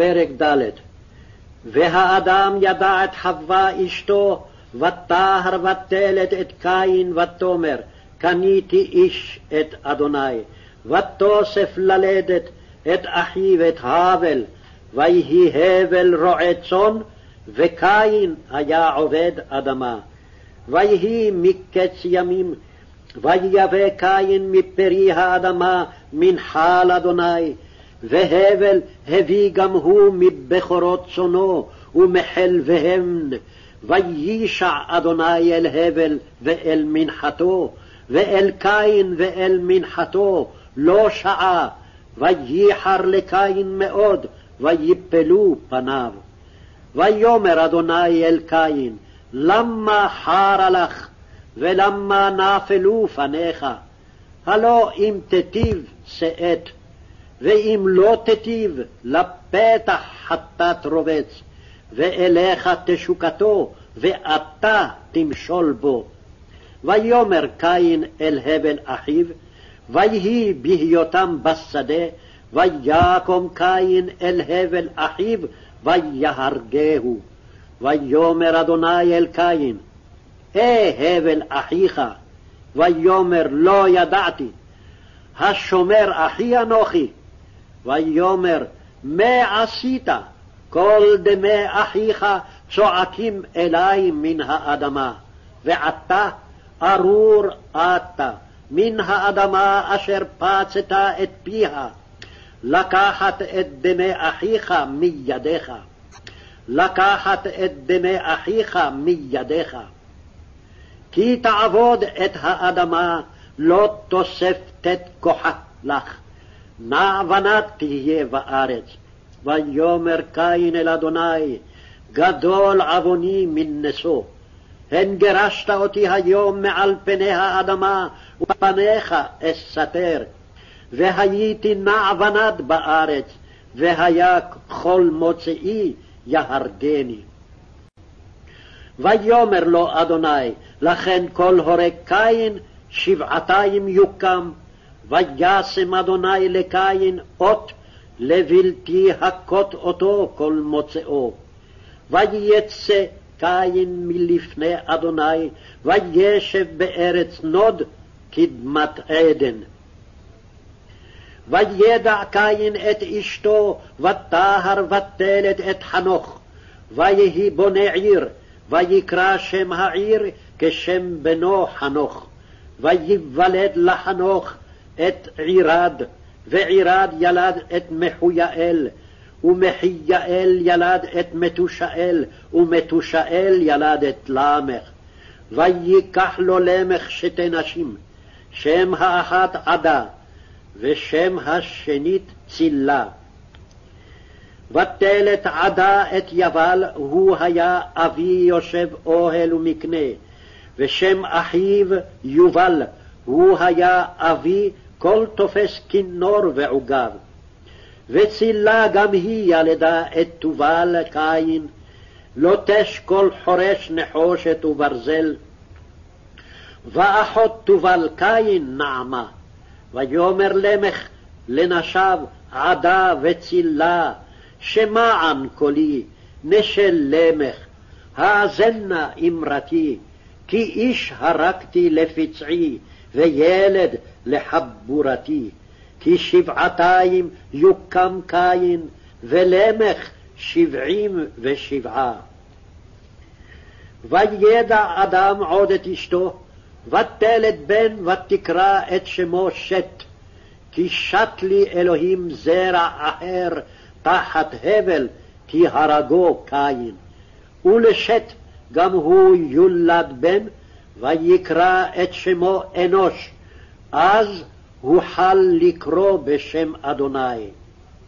פרק ד' והאדם ידע את חווה אשתו, ותהר ותלת את קין ותאמר, קניתי איש את אדוני, ותוסף ללדת את אחיו את האבל, ויהי הבל רועה צאן, וקין היה עובד אדמה. ויהי מקץ ימים, ויבא קין מפרי האדמה מנחה לאדוני, והבל הביא גם הוא מבכורות צאנו ומחלביהם, ויישע אדוני אל הבל ואל מנחתו, ואל קין ואל מנחתו לא שעה, וייחר לקין מאוד, ויפלו פניו. ויאמר אדוני אל קין, למה חרה לך, ולמה נפלו פניך? הלא אם תיטיב שאת, ואם לא תיטיב, לפתח חטאת רובץ, ואליך תשוקתו, ואתה תמשול בו. ויאמר קין אל הבל אחיו, ויהי בהיותם בשדה, ויקום קין אל הבל אחיו, ויהרגהו. ויאמר אדוני אל קין, אה הבל אחיך, ויאמר לא ידעתי, השומר אחי אנוכי, ויאמר מה עשית, כל דמי אחיך צועקים אלי מן האדמה, ועתה ארור אתה מן האדמה אשר פצת את פיה, לקחת את דמי אחיך מידיך. לקחת את דמי אחיך מידיך. כי תעבוד את האדמה, לא תוסף תת כוחה לך. נעבנת תהיה בארץ. ויאמר קין אל אדוני, גדול עווני מנשוא. הן גירשת אותי היום מעל פני האדמה, ופניך אסתר. והייתי נעבנת בארץ, והיה כל מוצאי יהרגני. ויאמר לו אדוני, לכן כל הורג קין שבעתיים יוקם, וישם אדוני לקין אות לבלתי הכות אותו כל מוצאו. ויצא קין מלפני אדוני, וישב בארץ נוד קדמת עדן. וידע קין את אשתו, וטהר ותלת את חנוך. ויהי בונה עיר, ויקרא שם העיר כשם בנו חנוך. וייוולד לחנוך את עירד, ועירד ילד את מחויאל, ומחיאל ילד את מתושאל, ומתושאל ילד את למך. ויקח לו למך שתי נשים, שם האחת עדה, ושם השנית צילה. ותלת עדה את יבל, הוא היה אבי יושב אוהל ומקנה, ושם אחיו יובל, הוא היה אבי כל תופס כינור ועוגב. וצילה גם היא ילדה את תובל קין, לא תשקול חורש נחושת וברזל. ואחות תובל קין נעמה, ויאמר למך לנשיו עדה וצילה, שמען קולי, נשל למך, האזנה אמרתי, כי איש הרגתי לפצעי, וילד לחבורתי. כי שבעתיים יוקם קין, ולמך שבעים ושבעה. וידע אדם עוד את אשתו, ותלת בן ותקרא את שמו שת, כי שת לי אלוהים זרע אחר תחת הבל, כי הרגו קין. ולשת גם הוא יולד בן, ויקרא את שמו אנוש, אז הוחל לקרוא בשם אדוני.